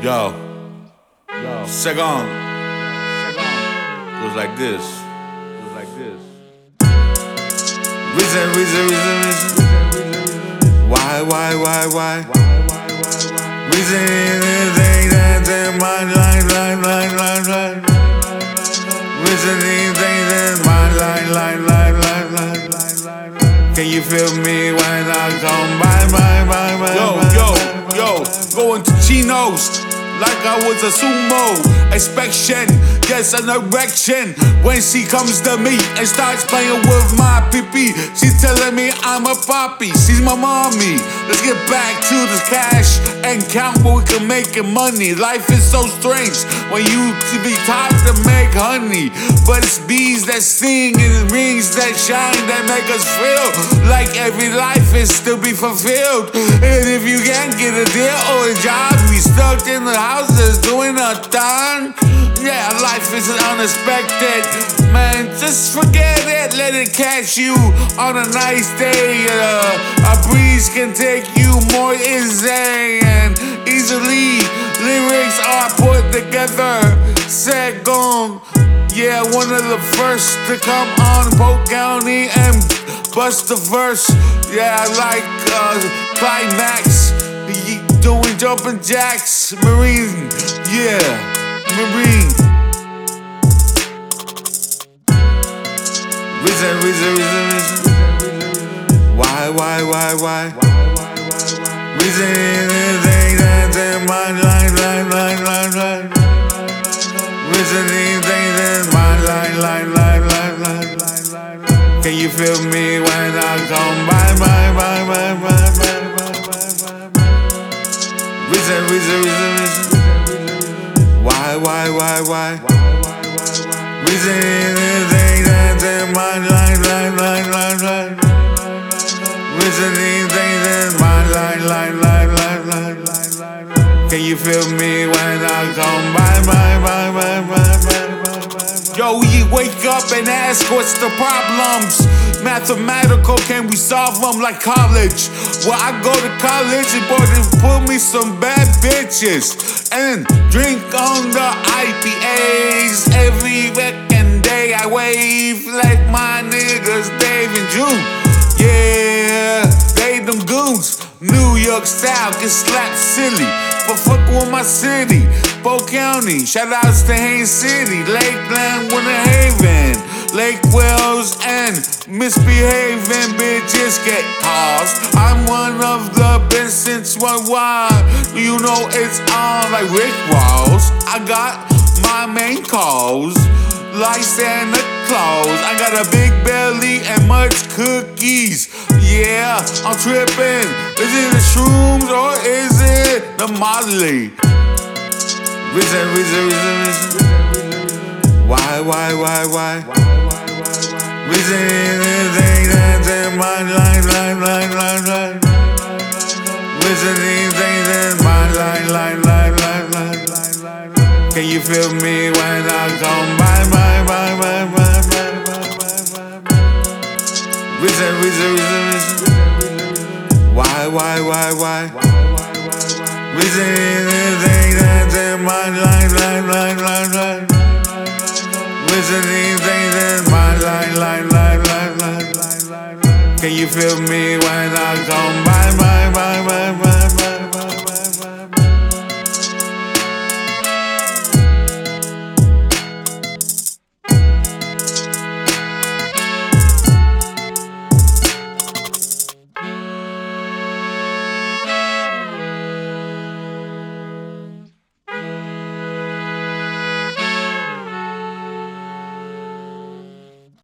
Yo, yo, Segon. Goes like this. It Goes like this. Reason, reason, reason, reason. Why, why, why, why? Reason, anything that's in my line, line, line, line, line. Reason, anything that's my line, line, line, line, line. Can you feel me when I come by, by, by, by? Yo, by, yo, by, yo, by, going to Chino's like I was a sumo. Inspection, yes, an erection. When she comes to me and starts playing with my she's telling me I'm a poppy. She's my mommy. Let's get back to the cash and count what we can make in money. Life is so strange when you to be taught to make honey, but it's bees that sing and rings that shine that make us feel like every life is to be fulfilled. And if you can't get a deal or a job, we stuck in the houses doing a nothing. Yeah, life is unexpected. Man, just forget it, let it catch you on a nice day. Uh, a breeze can take you more easy and easily. Lyrics are put together. Segon, yeah, one of the first to come on Polk County and bust the verse. Yeah, like uh, climax. Doing jumping jacks, Marine, yeah, Marine. Reason, reason, reason, reason. Why, why, why, why? Reason, anything that's in my line, line, line, line, line. Reason, anything that's my line, line, line, line, line, line, line. Can you feel me when I come by, by, by, by, by, by, by, by, by? Reason, reason, reason, reason. Why, why, why? Reason, anything that's in my line, line, line, line, line. Reason, anything that's my line, line, line, line, line, line, line. Can you feel me when I come by, by, by, by, by, by, by, by? Yo, we wake up and ask what's the problems. Mathematical, can we solve them like college? Well, I go to college and boy, they put me some bad bitches and drink on the IPAs every weekend day. I wave like my niggas Dave and June. Yeah, they them goons. New York style get slapped silly. But fuck with my city, Polk County. Shout outs to Haines City, Lakeland, Winter Haven, Lake Wales, and misbehaving bitches get calls. I'm one of the best since worldwide. You know it's on like Rick Ross. I got my main calls like Santa Claus. I got a big belly and much cookies. Yeah, I'm tripping. Is it the shrooms or is it the Molly? Reason, reason, reason, reason. Why, why, why, why? Reason, anything that's in my line, line, line, line, line. Reason, anything that's my line, line, line, line, line, line, line. Can you feel me when I come by, by, by, by, by, by, by, by, by? Reason. Why, why, why, why? Reason, anything that's in my line, line, line, line, line missing things in my life, life, life, life, life, life. life, life? Can you feel me when I come by, my? by?